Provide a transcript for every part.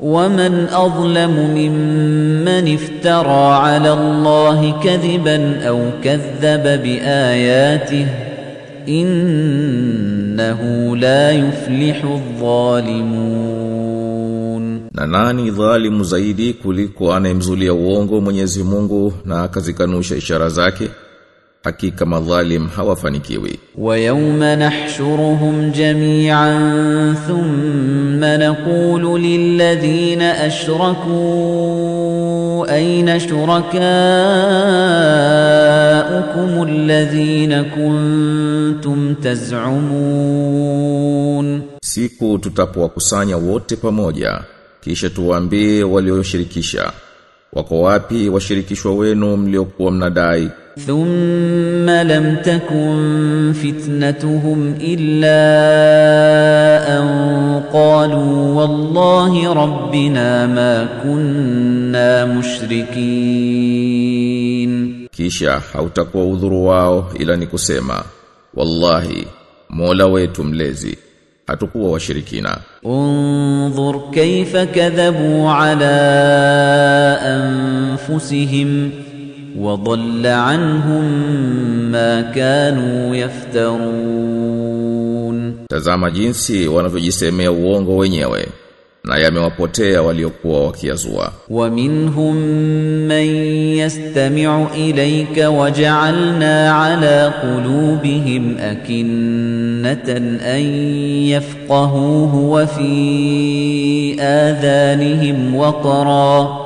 ومن أظلم ممن افترى على الله كذبا أو كذب بآياته إنه لا يفلح الظالمون Na nani dhalimu zaidi kuliko anayemzulia uongo Mwenyezi Mungu na akazikanusha ishara zake? hakika madhalim hawafanikiwi. Wa yawma nahshuruhum jami'an thumma naqulu lilladhina ashraku ayna shurakaukum alladhina kuntum taz'umun. Siku tutapowakusanya wote pamoja kisha tuwaambie walioshirikisha wako wapi washirikishwa wenu mliokuwa mnadai? ثم لم تكن فتنتهم إلا أن قالوا والله ربنا ما كنا مشركين. كيشا حوتكو ذروا إلى نكسيما والله مولويت ملزي حتكو وشركينا انظر كيف كذبوا على أنفسهم وضل عنهم ما كانوا yaftarun Tazama jinsi wanavyojisemea uongo wenyewe na yamewapotea waliokuwa wakiazua wa minhum man yastami'u ilayka waja'alna ala qulubihim akinnatan an yafqahuhu wa fi adhanihim waqra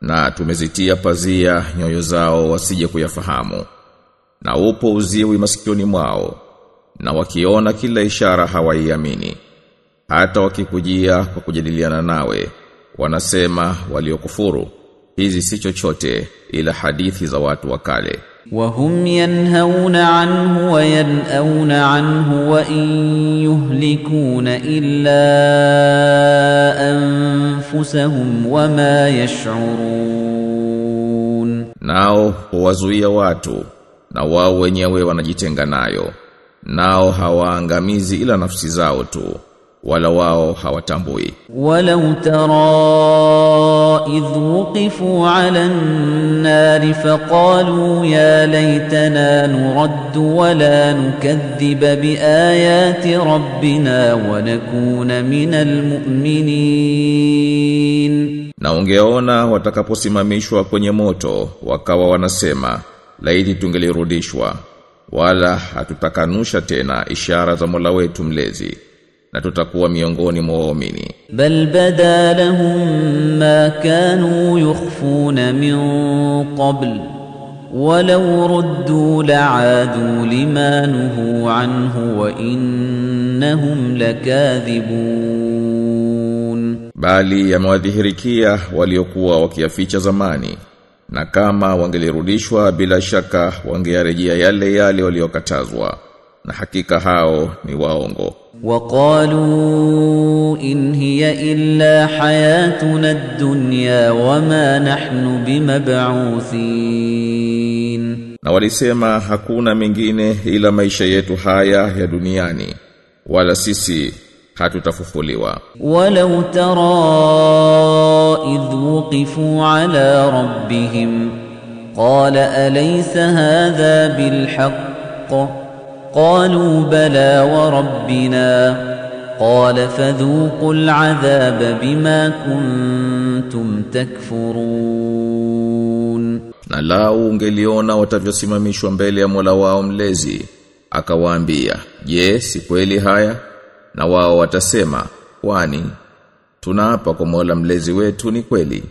na tumezitia pazia nyoyo zao wasije kuyafahamu. Na upo uziwi masikioni mwao na wakiona kila ishara hawaiamini. Hata wakikujia kwa kujadiliana nawe wanasema waliokufuru hizi si chochote ila hadithi za watu wa kale. وهم ينهون عنه وينأون عنه وإن يهلكون إلا أنفسهم وما يشعرون Nao huwazuia watu na wao wenyewe wanajitenga nayo. Nao hawaangamizi ila nafsi zao tu wala wao hawatambui. Walau tara idh wuqifu ala an-nar faqalu ya laytana nuraddu wala la bi biayati rabbina wa nakuna minal mu'minin. Na ungeona watakaposimamishwa kwenye moto wakawa wanasema laiti tungelirudishwa wala hatutakanusha tena ishara za Mola wetu mlezi na tutakuwa miongoni mwa waumini. Bal bada lahum ma kanu yukhfuna min qabl walau ruddu la'adu lima nuhu anhu wa innahum lakathibun, bali yamewadhihirikia waliokuwa wakiyaficha zamani na kama wangelirudishwa bila shaka wangearejea yale yale waliokatazwa. na hakika hao ni waongo. وقالوا إن هي إلا حياتنا الدنيا وما نحن بمبعوثين Na walisema hakuna mengine ila maisha yetu haya ya duniani wala sisi hatutafufuliwa. ولو ترى إذ وقفوا على ربهم قال أليس هذا بالحق قالوا بلى وربنا قال فذوقوا العذاب بما كنتم تكفرون Na lau ungeliona watavyosimamishwa mbele ya Mola wao mlezi akawaambia je si kweli haya na wao watasema kwani tunaapa kwa Mola mlezi wetu ni kweli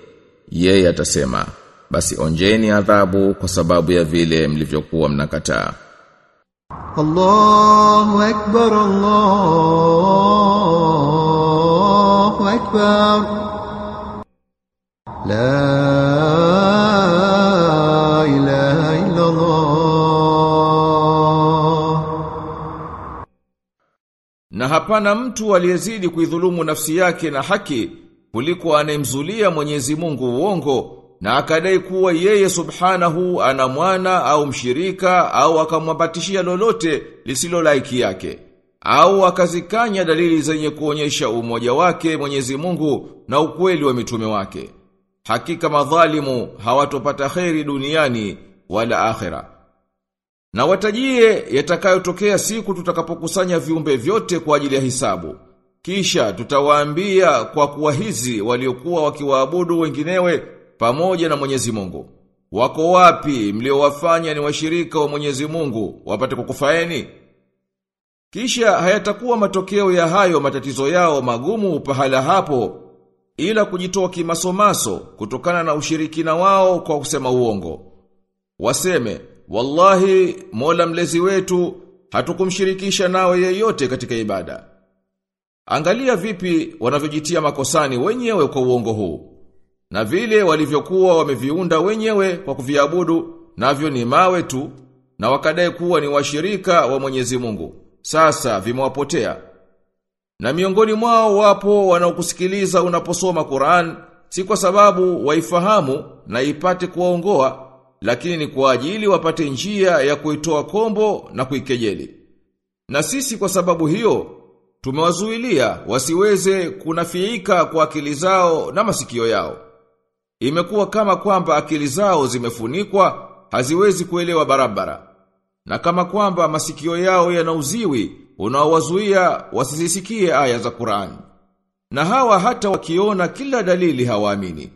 yeye atasema basi onjeni adhabu kwa sababu ya vile mlivyokuwa mnakataa الله أكبر الله أكبر لا إله إلا الله Na hapana mtu aliyezidi kuidhulumu nafsi yake na haki kuliko anayemzulia Mwenyezi Mungu uongo na akadai kuwa yeye subhanahu ana mwana au mshirika au akamwabatishia lolote lisilo laiki yake au akazikanya dalili zenye kuonyesha umoja wake Mwenyezi Mungu na ukweli wa mitume wake. Hakika madhalimu hawatopata kheri duniani wala akhera. Na watajie yatakayotokea siku tutakapokusanya viumbe vyote kwa ajili ya hisabu. Kisha tutawaambia kwa kuwa hizi waliokuwa wakiwaabudu wenginewe pamoja na Mwenyezi Mungu. Wako wapi mliowafanya ni washirika wa Mwenyezi Mungu wapate kukufaeni? Kisha hayatakuwa matokeo ya hayo matatizo yao magumu pahala hapo ila kujitoa kimasomaso kutokana na ushirikina wao kwa kusema uongo. Waseme, wallahi mola mlezi wetu hatukumshirikisha nawe yeyote katika ibada. Angalia vipi wanavyojitia makosani wenyewe kwa uongo huu. Na vile walivyokuwa wameviunda wenyewe kwa kuviabudu, navyo ni mawe tu, na wakadai kuwa ni washirika wa Mwenyezi Mungu. Sasa vimewapotea. Na miongoni mwao wapo wanaokusikiliza unaposoma Qur'an, si kwa sababu waifahamu na ipate kuwaongoa, lakini ni kwa ajili wapate njia ya kuitoa kombo na kuikejeli. Na sisi kwa sababu hiyo, tumewazuilia wasiweze kunafiika kwa akili zao na masikio yao. Imekuwa kama kwamba akili zao zimefunikwa, haziwezi kuelewa barabara. Na kama kwamba masikio yao yanauziwi, unaowazuia wasizisikie aya za Qur'an. Na hawa hata wakiona kila dalili hawaamini.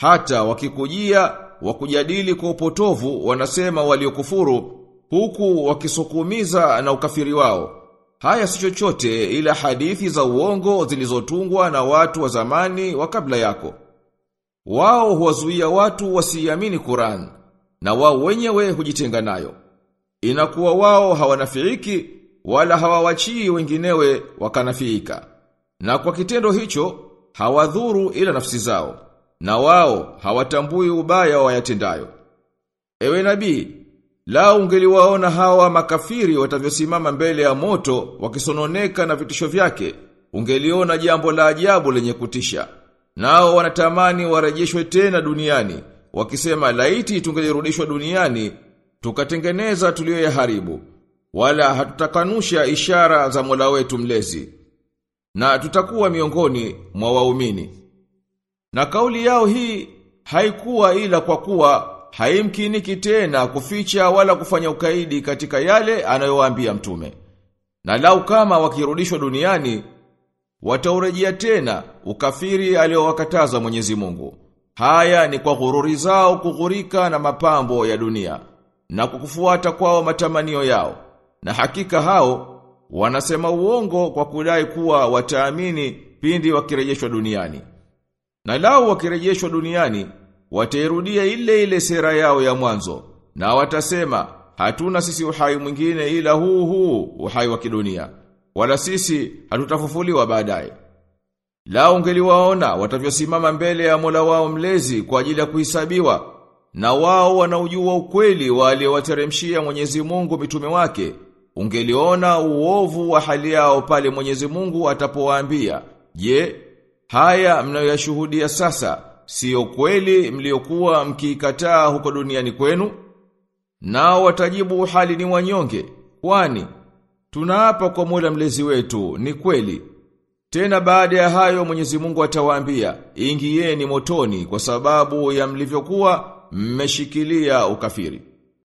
Hata wakikujia wakujadili kwa upotovu wanasema waliokufuru huku wakisukumiza na ukafiri wao. Haya si chochote ila hadithi za uongo zilizotungwa na watu wa zamani wa kabla yako. Wao huwazuia watu wasiamini Qur'an na wao wenyewe hujitenga nayo. Inakuwa wao hawanafiiki wala hawawachii wenginewe wakanafiika. Na kwa kitendo hicho hawadhuru ila nafsi zao. Na wao hawatambui ubaya wa yatendayo. Ewe nabii, lao ungeliwaona hawa makafiri watavyosimama mbele ya moto wakisononeka na vitisho vyake, ungeliona jambo la ajabu lenye kutisha. Nao wanatamani warejeshwe tena duniani, wakisema laiti tungelirudishwa duniani, tukatengeneza tuliyoyaharibu, wala hatutakanusha ishara za Mola wetu mlezi. Na tutakuwa miongoni mwa waumini. Na kauli yao hii haikuwa ila kwa kuwa haimkiniki tena kuficha wala kufanya ukaidi katika yale anayowaambia mtume. Na lau kama wakirudishwa duniani wataurejea tena ukafiri aliowakataza Mwenyezi Mungu. Haya ni kwa ghururi zao kughurika na mapambo ya dunia na kukufuata kwao matamanio yao. Na hakika hao wanasema uongo kwa kudai kuwa wataamini pindi wakirejeshwa duniani. Na lao wakirejeshwa duniani, watairudia ile ile sera yao ya mwanzo, na watasema, hatuna sisi uhai mwingine ila huu huu uhai wa kidunia, wala sisi hatutafufuliwa baadaye. Lao ungeliwaona watavyosimama mbele ya Mola wao mlezi kwa ajili ya kuhesabiwa na wao wanaujua ukweli wa aliyowateremshia Mwenyezi Mungu mitume wake, ungeliona uovu wa hali yao pale Mwenyezi Mungu atapowaambia, "Je, haya mnayoyashuhudia sasa siyo kweli mliokuwa mkiikataa huko duniani kwenu?" Nao watajibu hali ni wanyonge, kwani tunaapa kwa Mola mlezi wetu, ni kweli. Tena baada ya hayo Mwenyezi Mungu atawaambia, ingieni motoni kwa sababu ya mlivyokuwa mmeshikilia ukafiri.